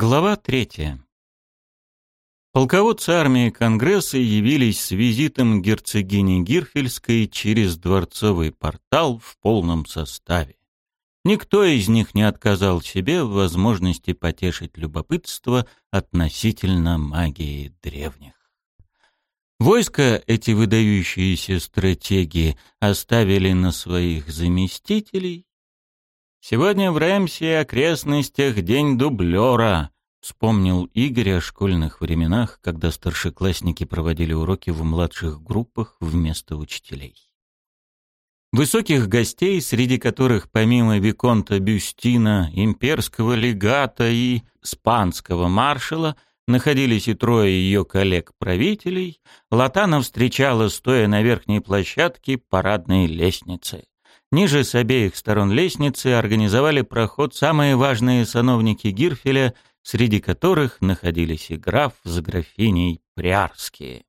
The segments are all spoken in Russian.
Глава третья. Полководцы армии Конгресса явились с визитом герцогини Гирфельской через дворцовый портал в полном составе. Никто из них не отказал себе в возможности потешить любопытство относительно магии древних. Войска эти выдающиеся стратеги оставили на своих заместителей, Сегодня в Рэмсе и окрестностях день дублера», — вспомнил Игорь о школьных временах, когда старшеклассники проводили уроки в младших группах вместо учителей. Высоких гостей, среди которых помимо Виконта Бюстина, имперского легата и испанского маршала, находились и трое ее коллег-правителей, Латана встречала, стоя на верхней площадке парадной лестницы. Ниже с обеих сторон лестницы организовали проход самые важные сановники Гирфеля, среди которых находились и граф с графиней Приарские.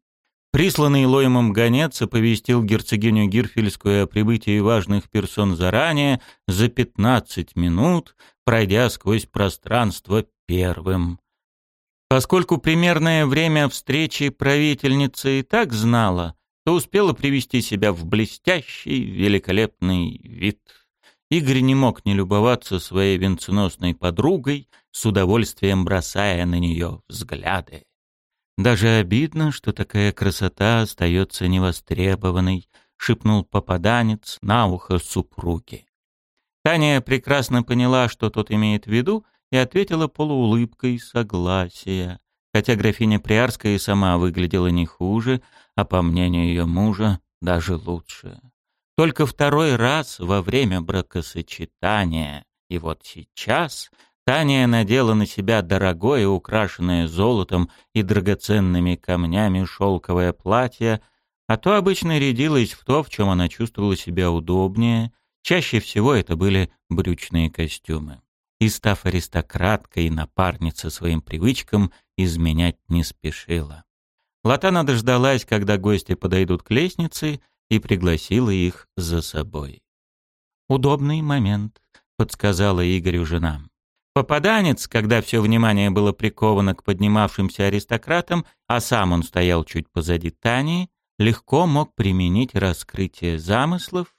Присланный Лоймом гонец оповестил герцогиню Гирфельскую о прибытии важных персон заранее, за 15 минут, пройдя сквозь пространство первым. Поскольку примерное время встречи правительница и так знала, что успела привести себя в блестящий, великолепный вид. Игорь не мог не любоваться своей венценосной подругой, с удовольствием бросая на нее взгляды. «Даже обидно, что такая красота остается невостребованной», — шепнул попаданец на ухо супруги. Таня прекрасно поняла, что тот имеет в виду, и ответила полуулыбкой согласия. Хотя графиня Приарская и сама выглядела не хуже, а по мнению ее мужа даже лучше. Только второй раз во время бракосочетания, и вот сейчас Таня надела на себя дорогое, украшенное золотом и драгоценными камнями шелковое платье, а то обычно рядилась в то, в чем она чувствовала себя удобнее. Чаще всего это были брючные костюмы. И став аристократкой и напарницей своим привычкам, изменять не спешила. Латана дождалась, когда гости подойдут к лестнице, и пригласила их за собой. «Удобный момент», — подсказала Игорю жена. Попаданец, когда все внимание было приковано к поднимавшимся аристократам, а сам он стоял чуть позади Тани, легко мог применить раскрытие замыслов,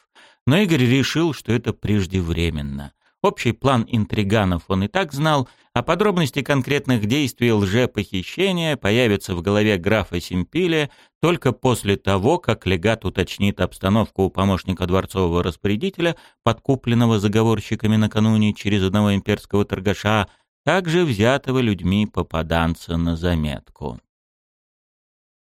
но Игорь решил, что это преждевременно общий план интриганов он и так знал, а подробности конкретных действий лже похищения появятся в голове графа Симпиле только после того, как легат уточнит обстановку у помощника дворцового распорядителя, подкупленного заговорщиками накануне через одного имперского торгаша, также взятого людьми попаданца на заметку.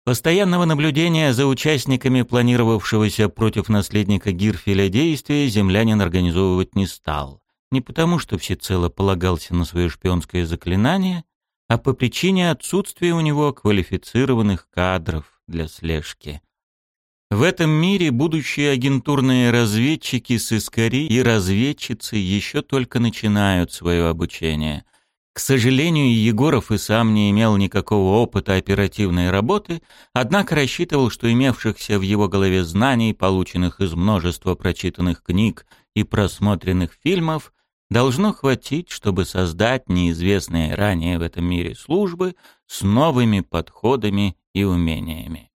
Постоянного наблюдения за участниками планировавшегося против наследника Гирфеля действия землянин организовывать не стал не потому, что всецело полагался на свое шпионское заклинание, а по причине отсутствия у него квалифицированных кадров для слежки. В этом мире будущие агентурные разведчики с искори и разведчицы еще только начинают свое обучение. К сожалению, Егоров и сам не имел никакого опыта оперативной работы, однако рассчитывал, что имевшихся в его голове знаний, полученных из множества прочитанных книг и просмотренных фильмов, должно хватить, чтобы создать неизвестные ранее в этом мире службы с новыми подходами и умениями.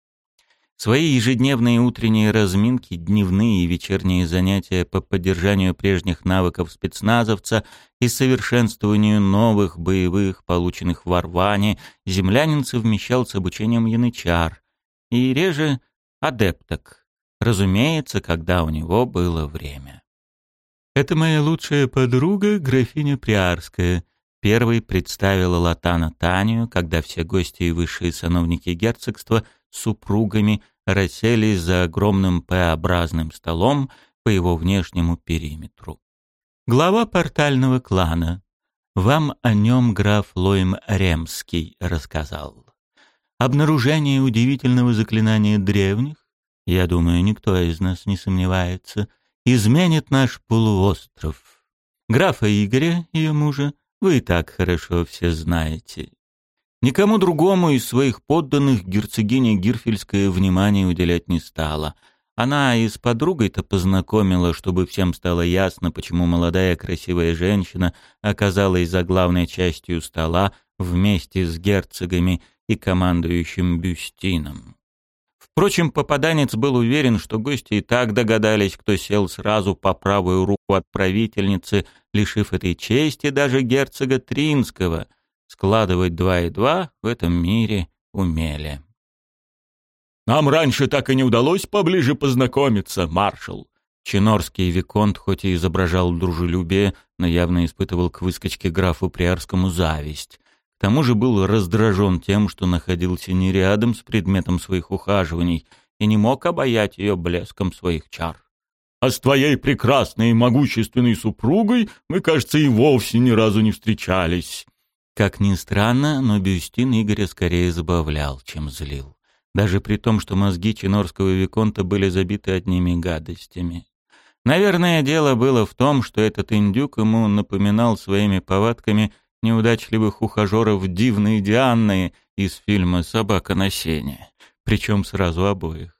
Свои ежедневные утренние разминки, дневные и вечерние занятия по поддержанию прежних навыков спецназовца и совершенствованию новых боевых, полученных в Орване, землянин совмещал с обучением янычар и реже адепток, разумеется, когда у него было время. Это моя лучшая подруга, графиня Приарская. Первой представила Латана Танию, когда все гости и высшие сановники герцогства с супругами расселись за огромным П-образным столом по его внешнему периметру. Глава портального клана. Вам о нем граф Лоим Ремский рассказал. Обнаружение удивительного заклинания древних, я думаю, никто из нас не сомневается — изменит наш полуостров. Графа Игоря, ее мужа, вы и так хорошо все знаете. Никому другому из своих подданных герцогиня Гирфельская внимание уделять не стала. Она и с подругой-то познакомила, чтобы всем стало ясно, почему молодая красивая женщина оказалась за главной частью стола вместе с герцогами и командующим Бюстином. Впрочем, попаданец был уверен, что гости и так догадались, кто сел сразу по правую руку от правительницы, лишив этой чести даже герцога Тринского. Складывать два и два в этом мире умели. «Нам раньше так и не удалось поближе познакомиться, маршал». Чинорский Виконт хоть и изображал дружелюбие, но явно испытывал к выскочке графу Приарскому зависть тому же был раздражен тем, что находился не рядом с предметом своих ухаживаний и не мог обаять ее блеском своих чар. «А с твоей прекрасной и могущественной супругой мы, кажется, и вовсе ни разу не встречались». Как ни странно, но Бюстин Игоря скорее забавлял, чем злил. Даже при том, что мозги чинорского Виконта были забиты одними гадостями. Наверное, дело было в том, что этот индюк ему напоминал своими повадками неудачливых ухажеров дивной Дианы из фильма «Собака на сене», причем сразу обоих.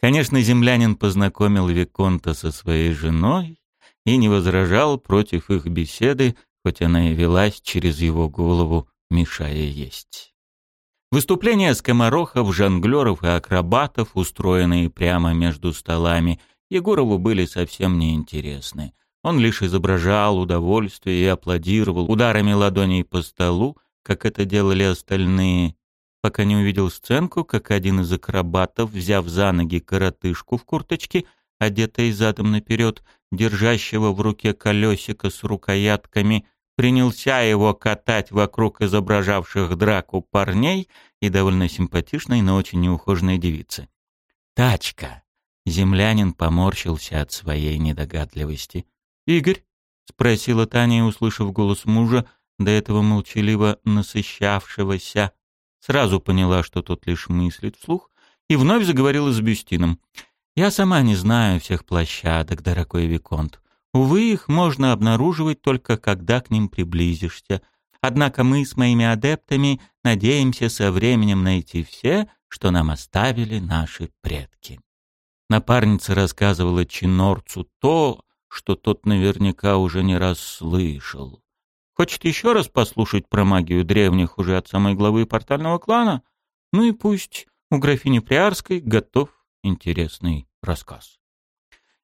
Конечно, землянин познакомил Виконта со своей женой и не возражал против их беседы, хоть она и велась через его голову, мешая есть. Выступления скоморохов, жонглеров и акробатов, устроенные прямо между столами, Егорову были совсем неинтересны — он лишь изображал удовольствие и аплодировал ударами ладоней по столу, как это делали остальные, пока не увидел сценку, как один из акробатов, взяв за ноги коротышку в курточке, одетой задом наперед, держащего в руке колесико с рукоятками, принялся его катать вокруг изображавших драку парней и довольно симпатичной, но очень неухоженной девицы. «Тачка!» Землянин поморщился от своей недогадливости. «Игорь?» — спросила Таня, услышав голос мужа, до этого молчаливо насыщавшегося. Сразу поняла, что тот лишь мыслит вслух, и вновь заговорила с Бюстином. «Я сама не знаю всех площадок, дорогой Виконт. Увы, их можно обнаруживать только когда к ним приблизишься. Однако мы с моими адептами надеемся со временем найти все, что нам оставили наши предки». Напарница рассказывала чинорцу то, что тот наверняка уже не раз слышал. Хочет еще раз послушать про магию древних уже от самой главы портального клана? Ну и пусть у графини Приарской готов интересный рассказ.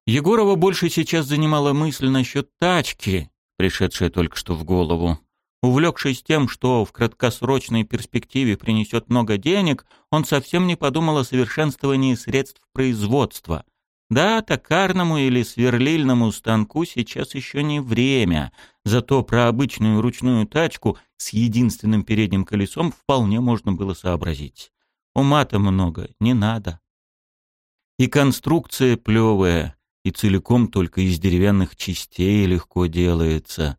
Егорова больше сейчас занимала мысль насчет тачки, пришедшая только что в голову. Увлекшись тем, что в краткосрочной перспективе принесет много денег, он совсем не подумал о совершенствовании средств производства, да, токарному или сверлильному станку сейчас еще не время, зато про обычную ручную тачку с единственным передним колесом вполне можно было сообразить. Ума-то много, не надо. И конструкция плевая, и целиком только из деревянных частей легко делается.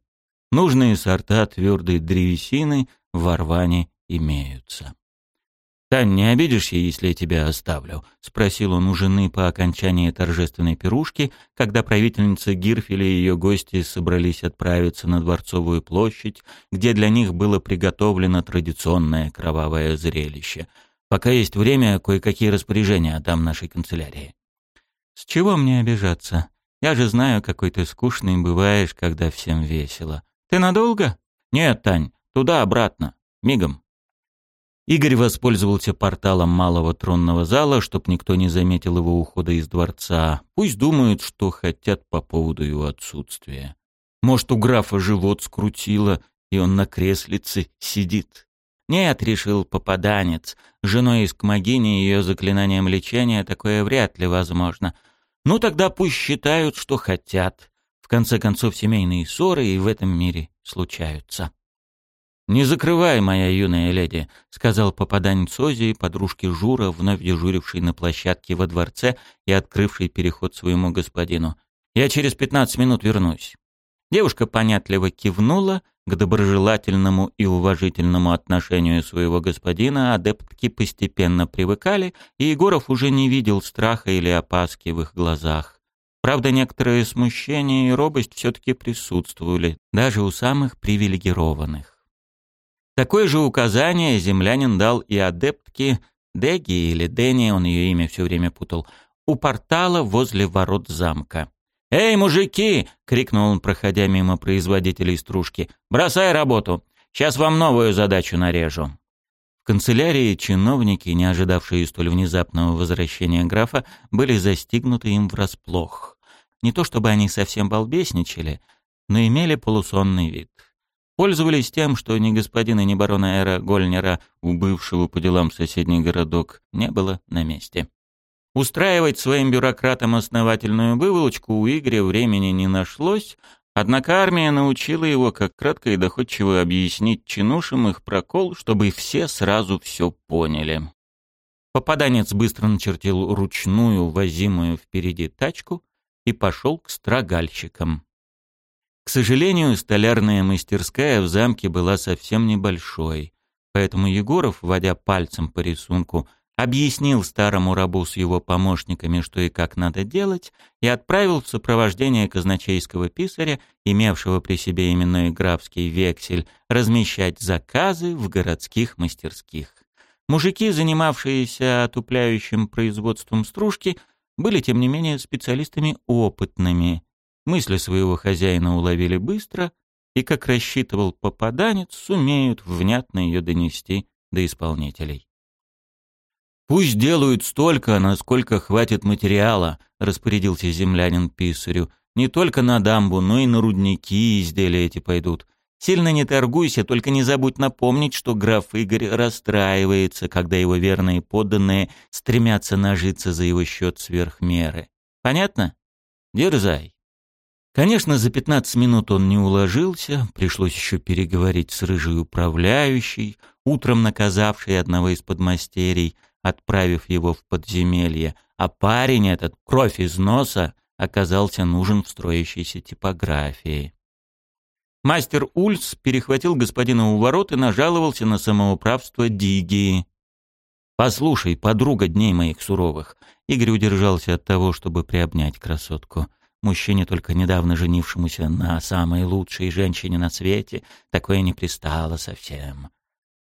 Нужные сорта твердой древесины в Варване имеются. Тань не обидишься, если я тебя оставлю?» — спросил он у жены по окончании торжественной пирушки, когда правительница Гирфеля и ее гости собрались отправиться на Дворцовую площадь, где для них было приготовлено традиционное кровавое зрелище. «Пока есть время, кое-какие распоряжения отдам нашей канцелярии». «С чего мне обижаться? Я же знаю, какой ты скучный бываешь, когда всем весело. Ты надолго?» «Нет, Тань, туда-обратно, мигом». Игорь воспользовался порталом малого тронного зала, чтобы никто не заметил его ухода из дворца. Пусть думают, что хотят по поводу его отсутствия. Может, у графа живот скрутило, и он на креслице сидит. Нет, решил попаданец. Женой из Кмагини и ее заклинанием лечения такое вряд ли возможно. Ну тогда пусть считают, что хотят. В конце концов, семейные ссоры и в этом мире случаются. «Не закрывай, моя юная леди», — сказал попаданец Ози подружке Жура, вновь дежурившей на площадке во дворце и открывшей переход своему господину. «Я через пятнадцать минут вернусь». Девушка понятливо кивнула к доброжелательному и уважительному отношению своего господина, адептки постепенно привыкали, и Егоров уже не видел страха или опаски в их глазах. Правда, некоторые смущение и робость все-таки присутствовали, даже у самых привилегированных. Такое же указание землянин дал и адептке Деги или Дени, он ее имя все время путал, у портала возле ворот замка. «Эй, мужики!» — крикнул он, проходя мимо производителей стружки. «Бросай работу! Сейчас вам новую задачу нарежу!» В канцелярии чиновники, не ожидавшие столь внезапного возвращения графа, были застигнуты им врасплох. Не то чтобы они совсем балбесничали, но имели полусонный вид. Пользовались тем, что ни господина, ни барона Эра Гольнера, убывшего по делам соседний городок, не было на месте. Устраивать своим бюрократам основательную выволочку у Игоря времени не нашлось, однако армия научила его как кратко и доходчиво объяснить чинушам их прокол, чтобы все сразу все поняли. Попаданец быстро начертил ручную, возимую впереди тачку и пошел к строгальщикам. К сожалению, столярная мастерская в замке была совсем небольшой, поэтому Егоров, вводя пальцем по рисунку, объяснил старому рабу с его помощниками, что и как надо делать, и отправил в сопровождение казначейского писаря, имевшего при себе именной графский вексель, размещать заказы в городских мастерских. Мужики, занимавшиеся отупляющим производством стружки, были, тем не менее, специалистами опытными – Мысли своего хозяина уловили быстро, и, как рассчитывал попаданец, сумеют внятно ее донести до исполнителей. «Пусть делают столько, насколько хватит материала», — распорядился землянин писарю. «Не только на дамбу, но и на рудники изделия эти пойдут. Сильно не торгуйся, только не забудь напомнить, что граф Игорь расстраивается, когда его верные подданные стремятся нажиться за его счет сверх меры. Понятно? Дерзай. Конечно, за 15 минут он не уложился, пришлось еще переговорить с рыжей управляющей, утром наказавшей одного из подмастерий, отправив его в подземелье, а парень этот, кровь из носа, оказался нужен в строящейся типографии. Мастер Ульц перехватил господина у ворот и нажаловался на самоуправство Дигии. «Послушай, подруга дней моих суровых!» Игорь удержался от того, чтобы приобнять красотку – Мужчине, только недавно женившемуся на самой лучшей женщине на свете, такое не пристало совсем.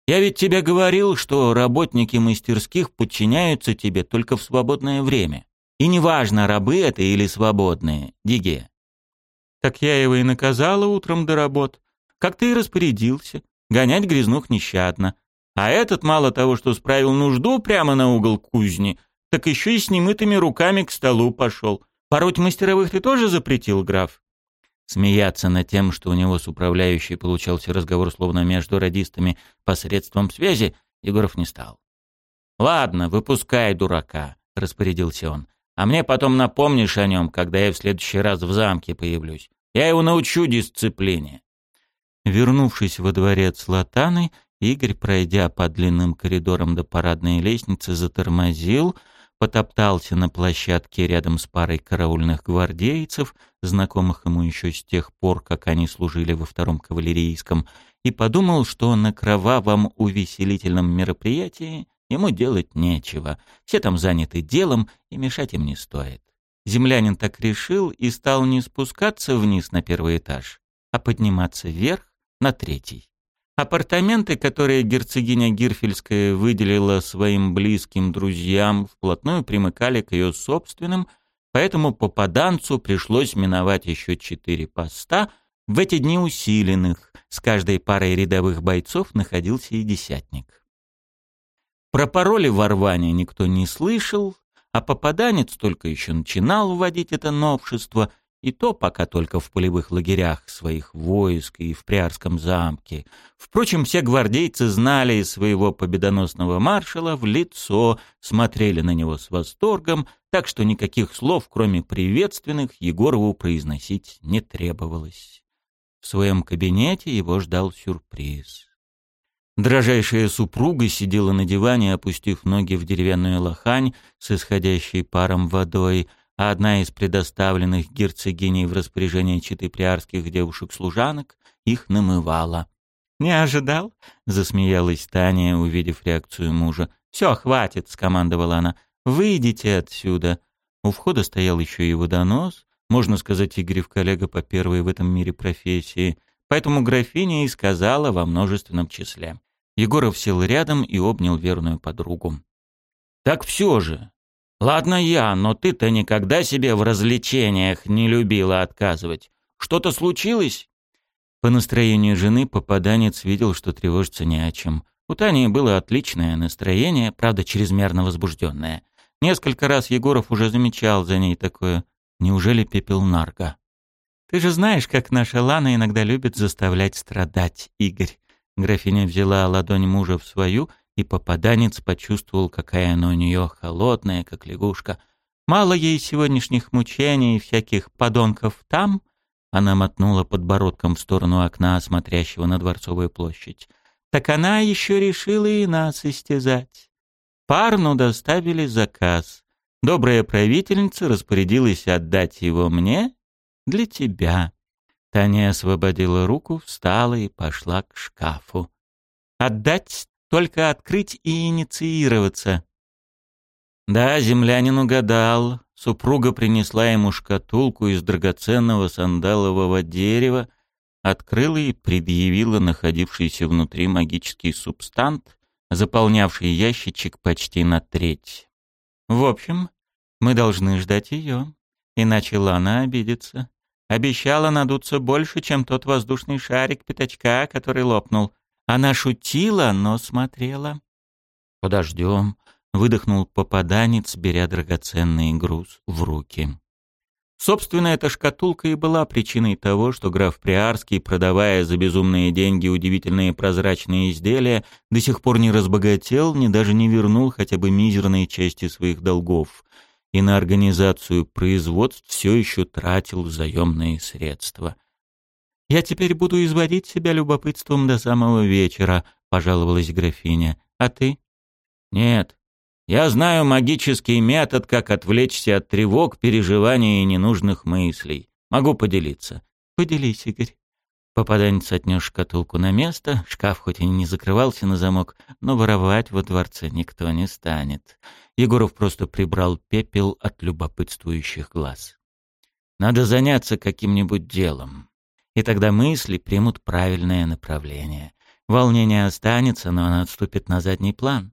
Я ведь тебе говорил, что работники мастерских подчиняются тебе только в свободное время. И неважно, рабы это или свободные, Диге. Так я его и наказала утром до работ. Как ты и распорядился. Гонять грязнух нещадно. А этот мало того, что справил нужду прямо на угол кузни, так еще и с немытыми руками к столу пошел. Пороть мастеровых ты тоже запретил, граф?» Смеяться над тем, что у него с управляющей получался разговор словно между радистами посредством связи, Егоров не стал. «Ладно, выпускай дурака», — распорядился он. «А мне потом напомнишь о нем, когда я в следующий раз в замке появлюсь. Я его научу дисциплине». Вернувшись во дворец Латаны, Игорь, пройдя по длинным коридорам до парадной лестницы, затормозил — потоптался на площадке рядом с парой караульных гвардейцев, знакомых ему еще с тех пор, как они служили во втором кавалерийском, и подумал, что на кровавом увеселительном мероприятии ему делать нечего. Все там заняты делом, и мешать им не стоит. Землянин так решил и стал не спускаться вниз на первый этаж, а подниматься вверх на третий. Апартаменты, которые герцогиня Гирфельская выделила своим близким друзьям, вплотную примыкали к ее собственным, поэтому попаданцу пришлось миновать еще четыре поста, в эти дни усиленных, с каждой парой рядовых бойцов находился и десятник. Про пароли ворвания никто не слышал, а попаданец только еще начинал вводить это новшество, и то пока только в полевых лагерях своих войск и в Приарском замке. Впрочем, все гвардейцы знали своего победоносного маршала в лицо, смотрели на него с восторгом, так что никаких слов, кроме приветственных, Егорову произносить не требовалось. В своем кабинете его ждал сюрприз. Дрожайшая супруга сидела на диване, опустив ноги в деревянную лохань с исходящей паром водой — а одна из предоставленных герцогиней в распоряжение читы приарских девушек-служанок их намывала. «Не ожидал?» — засмеялась Таня, увидев реакцию мужа. «Все, хватит!» — скомандовала она. «Выйдите отсюда!» У входа стоял еще и водонос, можно сказать, Игорев коллега по первой в этом мире профессии, поэтому графиня и сказала во множественном числе. Егоров сел рядом и обнял верную подругу. «Так все же! Ладно я, но ты-то никогда себе в развлечениях не любила отказывать. Что-то случилось? По настроению жены попаданец видел, что тревожиться не о чем. У Тани было отличное настроение, правда, чрезмерно возбужденное. Несколько раз Егоров уже замечал за ней такое. Неужели пепел нарко? «Ты же знаешь, как наша Лана иногда любит заставлять страдать, Игорь». Графиня взяла ладонь мужа в свою и попаданец почувствовал, какая она у нее холодная, как лягушка. Мало ей сегодняшних мучений и всяких подонков там, она мотнула подбородком в сторону окна, смотрящего на Дворцовую площадь. Так она еще решила и нас истязать. Парну доставили заказ. Добрая правительница распорядилась отдать его мне для тебя. Таня освободила руку, встала и пошла к шкафу. «Отдать только открыть и инициироваться. Да, землянин угадал. Супруга принесла ему шкатулку из драгоценного сандалового дерева, открыла и предъявила находившийся внутри магический субстант, заполнявший ящичек почти на треть. В общем, мы должны ждать ее, иначе Лана обидится. Обещала надуться больше, чем тот воздушный шарик пятачка, который лопнул. Она шутила, но смотрела. «Подождем», — выдохнул попаданец, беря драгоценный груз в руки. Собственно, эта шкатулка и была причиной того, что граф Приарский, продавая за безумные деньги удивительные прозрачные изделия, до сих пор не разбогател, ни даже не вернул хотя бы мизерные части своих долгов, и на организацию производств все еще тратил заемные средства — «Я теперь буду изводить себя любопытством до самого вечера», — пожаловалась графиня. «А ты?» «Нет. Я знаю магический метод, как отвлечься от тревог, переживаний и ненужных мыслей. Могу поделиться». «Поделись, Игорь». Попаданец отнес шкатулку на место, шкаф хоть и не закрывался на замок, но воровать во дворце никто не станет. Егоров просто прибрал пепел от любопытствующих глаз. «Надо заняться каким-нибудь делом». И тогда мысли примут правильное направление. Волнение останется, но оно отступит на задний план.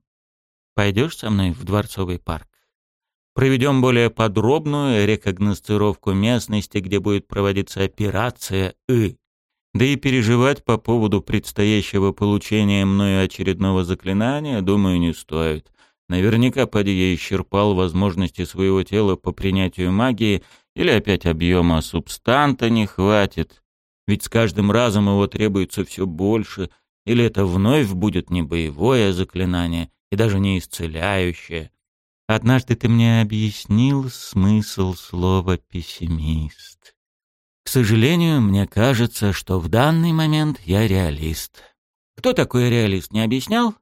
Пойдешь со мной в Дворцовый парк? Проведем более подробную рекогностировку местности, где будет проводиться операция «И». Да и переживать по поводу предстоящего получения мною очередного заклинания, думаю, не стоит. Наверняка поди я исчерпал возможности своего тела по принятию магии, или опять объема а субстанта не хватит. Ведь с каждым разом его требуется все больше, или это вновь будет не боевое заклинание и даже не исцеляющее. Однажды ты мне объяснил смысл слова «пессимист». К сожалению, мне кажется, что в данный момент я реалист. Кто такой реалист, не объяснял?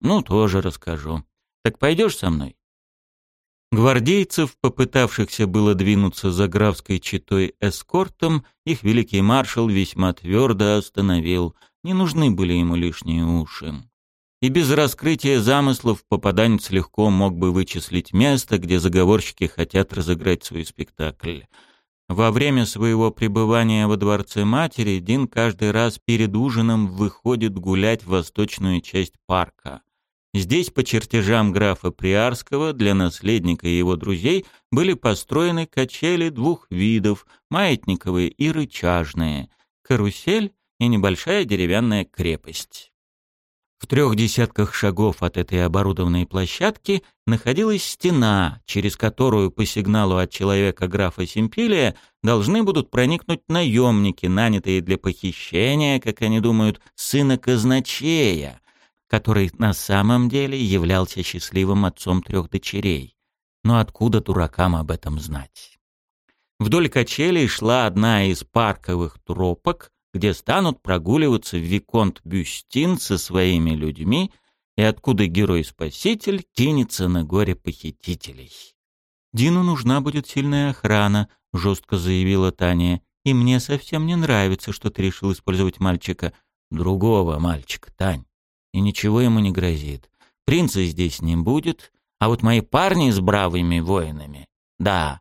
Ну, тоже расскажу. Так пойдешь со мной? Гвардейцев, попытавшихся было двинуться за графской читой эскортом, их великий маршал весьма твердо остановил. Не нужны были ему лишние уши. И без раскрытия замыслов попаданец легко мог бы вычислить место, где заговорщики хотят разыграть свой спектакль. Во время своего пребывания во дворце матери Дин каждый раз перед ужином выходит гулять в восточную часть парка. Здесь по чертежам графа Приарского для наследника и его друзей были построены качели двух видов, маятниковые и рычажные, карусель и небольшая деревянная крепость. В трех десятках шагов от этой оборудованной площадки находилась стена, через которую по сигналу от человека графа Симпилия должны будут проникнуть наемники, нанятые для похищения, как они думают, сына казначея, который на самом деле являлся счастливым отцом трех дочерей. Но откуда дуракам об этом знать? Вдоль качелей шла одна из парковых тропок, где станут прогуливаться Виконт Бюстин со своими людьми, и откуда герой-спаситель кинется на горе похитителей. «Дину нужна будет сильная охрана», — жестко заявила Таня. «И мне совсем не нравится, что ты решил использовать мальчика. Другого мальчика, Тань и ничего ему не грозит. Принца здесь не будет, а вот мои парни с бравыми воинами, да,